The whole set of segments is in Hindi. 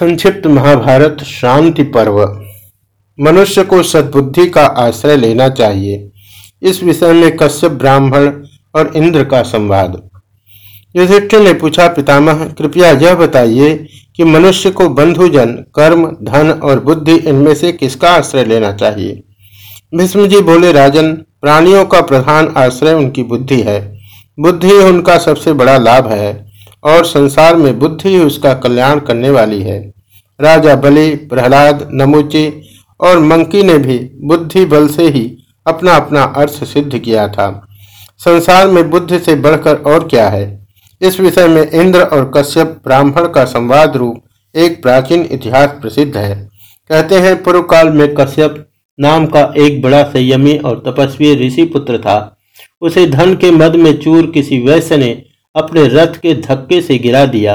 संक्षिप्त महाभारत शांति पर्व। मनुष्य को सद्बुद्धि का आश्रय लेना चाहिए। इस विषय में कश्यप, ब्राह्मण और इंद्र का संवाद। युधिष्ठिर ने पूछा, पितामह, कृपया यह बताइए कि मनुष्य को बंधुजन, कर्म, धन और बुद्धि इनमें से किसका आश्रय लेना चाहिए? भीष्म जी बोले, राजन, प्राणियों का प्रधान आश्रय उनकी बुद्धि है। बुद्धि उनका सबसे बड़ा लाभ है। और संसार में बुद्धि ही उसका कल्याण करने वाली है। राजा बलि, प्रहलाद, नमुची और मंकी ने भी बुद्धि बल से ही अपना अपना अर्थ सिद्ध किया था। संसार में बुद्धि से बढ़कर और क्या है? इस विषय में इंद्र और कश्यप ब्राह्मण का संवाद रूप एक प्राचीन इतिहास प्रसिद्ध है। कहते हैं पूर्व काल में कश्यप नाम का एक बड़ा संयमी और तपस्वी ऋषि पुत्र था। उसे धन के मद में चूर किसी वैश्य ने अपने रथ के धक्के से गिरा दिया।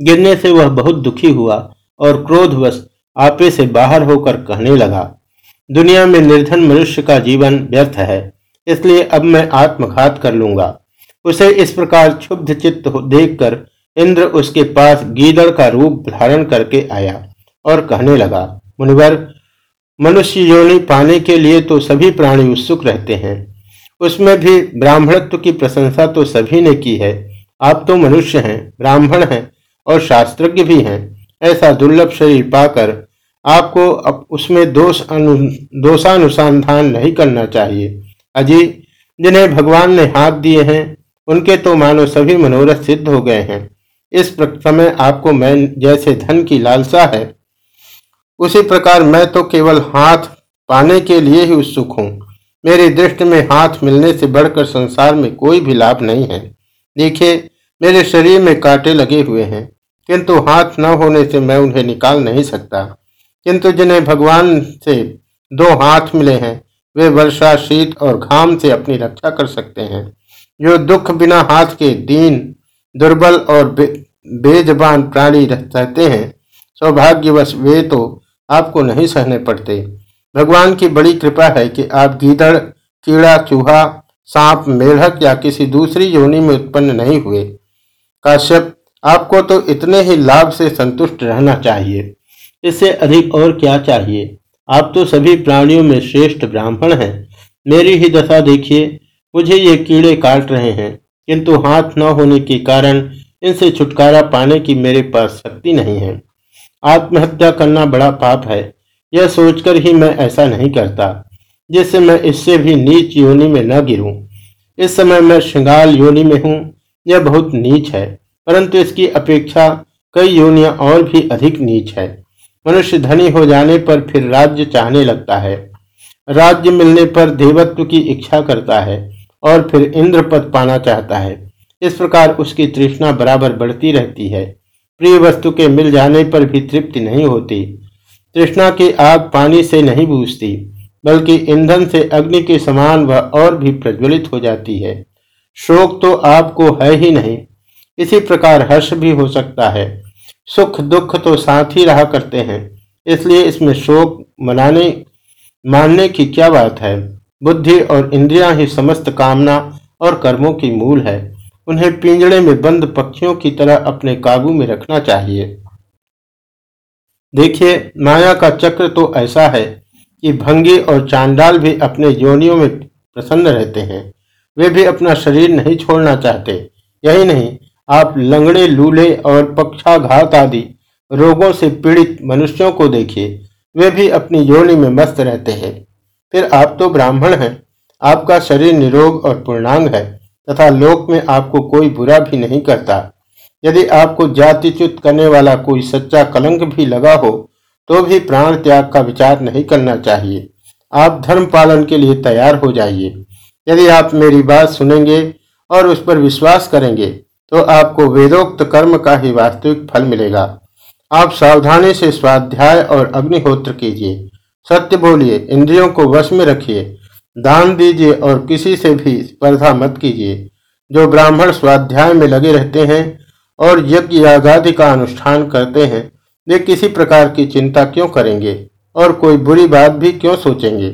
गिरने से वह बहुत दुखी हुआ और क्रोधवश आपे से बाहर होकर कहने लगा, दुनिया में निर्धन मनुष्य का जीवन व्यर्थ है, इसलिए अब मैं आत्मघात कर लूँगा। उसे इस प्रकार क्षुब्ध चित्त देखकर इंद्र उसके पास गीदड़ का रूप धारण करके आया और कहने लगा, मुनिवर, मनुष्य योनि पाने के लिए तो सभी प्राणी उत्सुक रहते हैं। उसमें भी ब्राह्मणत्व की प्रशंसा तो सभी ने की है। आप तो मनुष्य हैं, ब्राह्मण हैं और शास्त्रज्ञ भी हैं, ऐसा दुर्लभ शरीर पाकर आपको अब उसमें दोष अनु, दोषानुसंधान नहीं करना चाहिए। अजी, जिन्हें भगवान ने हाथ दिए हैं, उनके तो मानो सभी मनोरथ सिद्ध हो गए हैं। इस समय आपको मैं जैसे धन की लालसा है, उसी प्रकार मैं तो केवल हाथ पाने के लिए ही उत्सुक हूँ। मेरी दृष्टि में हाथ मिलने से बढ़कर संसार में कोई भी लाभ नहीं है। देखिए मेरे शरीर में कांटे लगे हुए हैं किंतु हाथ न होने से मैं उन्हें निकाल नहीं सकता। किंतु जिन्हें भगवान से दो हाथ मिले हैं वे वर्षा शीत और घाम से अपनी रक्षा कर सकते हैं। जो दुख बिना हाथ के दीन दुर्बल और बे, बेजबान प्राणी रहते हैं सौभाग्यवश वे तो आपको नहीं सहने पड़ते। भगवान की बड़ी कृपा है कि आप गीदड़ कीड़ा चूहा सांप मेढक या किसी दूसरी योनि में उत्पन्न नहीं हुए। काश्यप, आपको तो इतने ही लाभ से संतुष्ट रहना चाहिए। इससे अधिक और क्या चाहिए? आप तो सभी प्राणियों में श्रेष्ठ ब्राह्मण हैं। मेरी ही दशा देखिए, मुझे ये कीड़े काट रहे हैं, किंतु हाथ न होने के कारण इनसे छुटकारा पाने की मेरे पास शक्ति नहीं है। आत्महत्या करना बड़ा पाप है, यह सोचकर ही मैं ऐसा नहीं करता, जिससे मैं इससे भी नीच योनि में न गिरूं। इस समय मैं श्रृंगाल योनि में हूँ यह बहुत नीच है, परंतु इसकी अपेक्षा कई योनियाँ और भी अधिक नीच है। मनुष्य धनी हो जाने पर फिर राज्य चाहने लगता है। राज्य मिलने पर देवत्व की इच्छा करता है और फिर इंद्र पद पाना चाहता है। इस प्रकार उसकी तृष्णा बराबर बढ़ती रहती है। प्रिय वस्तु के मिल जाने पर भी तृप्ति नहीं होती। तृष्णा की आग पानी से नहीं बूझती, बल्कि ईंधन से अग्नि के समान वह और भी प्रज्वलित हो जाती है। शोक तो आपको है ही नहीं। इसी प्रकार हर्ष भी हो सकता है। सुख दुख तो साथ ही रहा करते हैं। इसलिए इसमें शोक मनाने, मानने की क्या बात है? बुद्धि और इंद्रियाँ ही समस्त कामना और कर्मों की मूल है। उन्हें पिंजड़े में बंद पक्षियों की तरह अपने काबू में रखना चाहिए। देखिए, माया का चक्र तो ऐसा है कि भंगी और चांडाल भी अपने योनियों में प्रसन्न रहते हैं। वे भी अपना शरीर नहीं छोड़ना चाहते। यही नहीं, आप लंगड़े, लूले और पक्षाघात आदि रोगों से पीड़ित मनुष्यों को देखिए। वे भी अपनी योनि में मस्त रहते हैं। फिर आप तो ब्राह्मण हैं। आपका शरीर निरोग और पूर्णांग है, तथा लोक में आपको कोई बुरा भी नहीं करता। यदि आपको जातिच्युत करने वाला कोई सच्चा कलंक भी लगा हो तो भी प्राण त्याग का विचार नहीं करना चाहिए। आप धर्म पालन के लिए तैयार हो जाइए। यदि आप मेरी बात सुनेंगे और उस पर विश्वास करेंगे तो आपको वेदोक्त कर्म का ही वास्तविक फल मिलेगा। आप सावधानी से स्वाध्याय और अग्निहोत्र कीजिए। सत्य बोलिए, इंद्रियों को वश में रखिए। दान दीजिए और किसी से भी स्पर्धा मत कीजिए। जो ब्राह्मण स्वाध्याय में लगे रहते हैं और यज्ञ यागादि का अनुष्ठान करते हैं, वे किसी प्रकार की चिंता क्यों करेंगे और कोई बुरी बात भी क्यों सोचेंगे?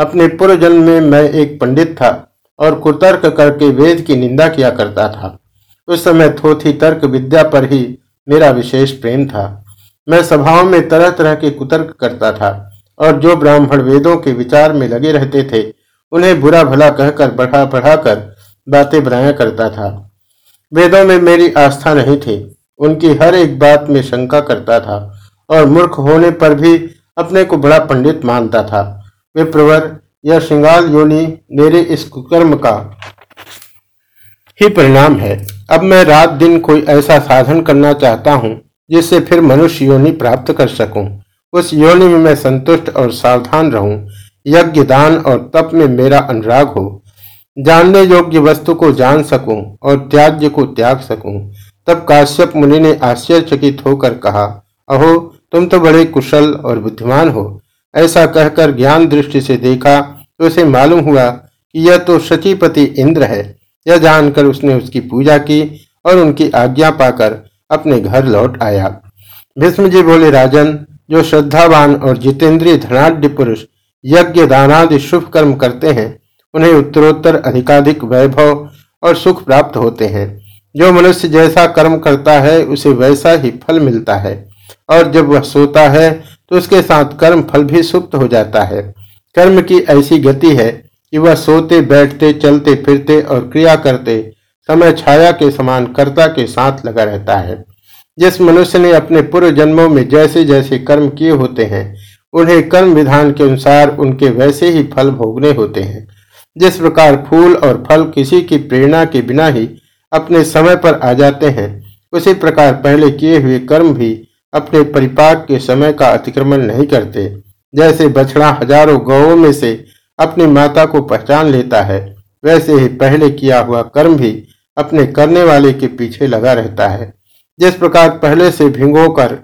अपने पूर्व जन्म में मैं एक पंडित था और कुतर्क करके वेद की निंदा किया करता था। उस समय थोथी तर्क विद्या पर ही मेरा विशेष प्रेम था। मैं सभाओं में तरह तरह के कुतर्क करता था और जो ब्राह्मण वेदों के विचार में लगे रहते थे, उन्हें बुरा भला कहकर बढ़ा बढ़ाकर बातें बनाया करता था। वेदों में मेरी आस्था नहीं थी। उनकी हर एक बात में शंका करता था और मूर्ख होने पर भी अपने को बड़ा पंडित मानता था। वे प्रवर यह श्रृंगाल योनि मेरे इस कुकर्म का ही परिणाम है। अब मैं रात दिन कोई ऐसा साधन करना चाहता हूँ, जिससे फिर मनुष्य योनि प्राप्त कर सकूँ। उस योनि में मैं संतुष्ट और सावधान रहूँ। यज्ञ, दान और तप में मेरा अनुराग हो। जानने योग्य वस्तु को जान सकूँ और त्याज्य को त्याग सकूँ। तब काश्यप मुनि ने आश्चर्यचकित होकर कहा, अहो, तुम तो बड़े कुशल और बुद्धिमान हो। ऐसा कहकर ज्ञान दृष्टि से देखा तो उसे मालूम हुआ कि यह तो शचीपति इंद्र है। यह जानकर उसने उसकी पूजा की और उनकी आज्ञा पाकर अपने घर लौट आया। भीष्म जी बोले, राजन, जो श्रद्धावान और जितेंद्रीय धनाढ़ पुरुष यज्ञ, दानादि, शुभ कर्म करते हैं, उन्हें उत्तरोत्तर, अधिकाधिक वैभव और सुख प्राप्त होते हैं। जो मनुष्य जैसा कर्म करता है, उसे वैसा ही फल मिलता है। और जब वह सोता है तो उसके साथ कर्म फल भी सुप्त हो जाता है। कर्म की ऐसी गति है कि वह सोते, बैठते, चलते, फिरते और क्रिया करते, समय छाया के समान कर्ता के साथ लगा रहता है। जिस मनुष्य ने अपने पूर्व जन्मों में जैसे जैसे कर्म किए होते हैं, उन्हें कर्म विधान के अनुसार उनके वैसे ही फल भोगने होते हैं। जिस प्रकार फूल और फल किसी की प्रेरणा के बिना ही अपने समय पर आ जाते हैं, उसी प्रकार पहले किए हुए कर्म भी अपने परिपाक के समय का अतिक्रमण नहीं करते। जैसे बछड़ा हज़ारों गौों में से अपनी माता को पहचान लेता है, वैसे ही पहले किया हुआ कर्म भी अपने करने वाले के पीछे लगा रहता है। जिस प्रकार पहले से भिंगो कर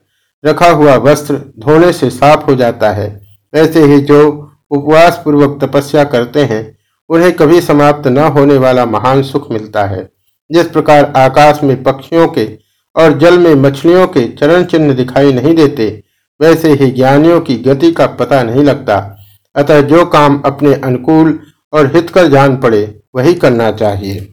रखा हुआ वस्त्र धोने से साफ़ हो जाता है, वैसे ही जो उपवास पूर्वक तपस्या करते हैं, उन्हें कभी समाप्त न होने वाला महान सुख मिलता है। जिस प्रकार आकाश में पक्षियों के और जल में मछलियों के चरण चिन्ह दिखाई नहीं देते, वैसे ही ज्ञानियों की गति का पता नहीं लगता। अतः जो काम अपने अनुकूल और हितकर जान पड़े, वही करना चाहिए।